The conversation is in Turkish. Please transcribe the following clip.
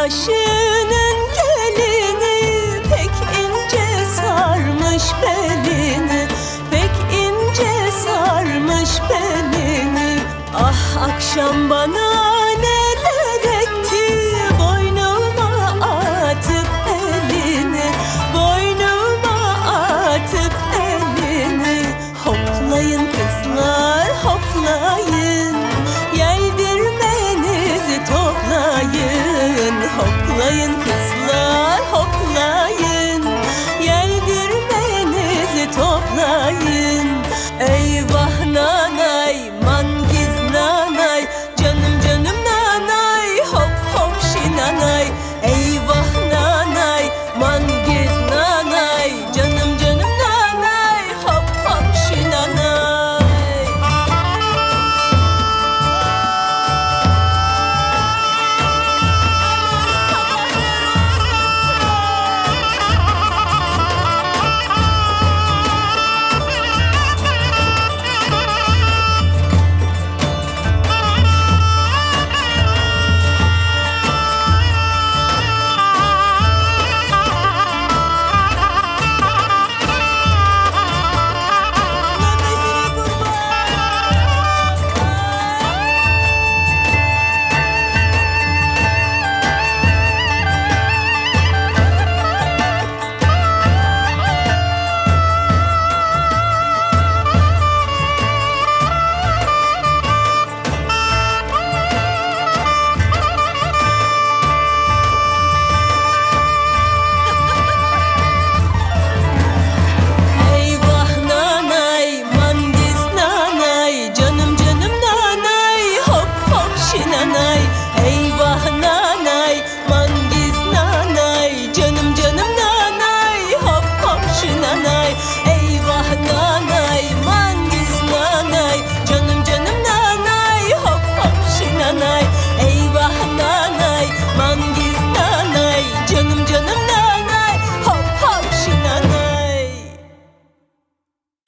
Başının gelini pek ince sarmış belini Pek ince sarmış belini. Ah akşam bana Hoplayın kızlar hop. başına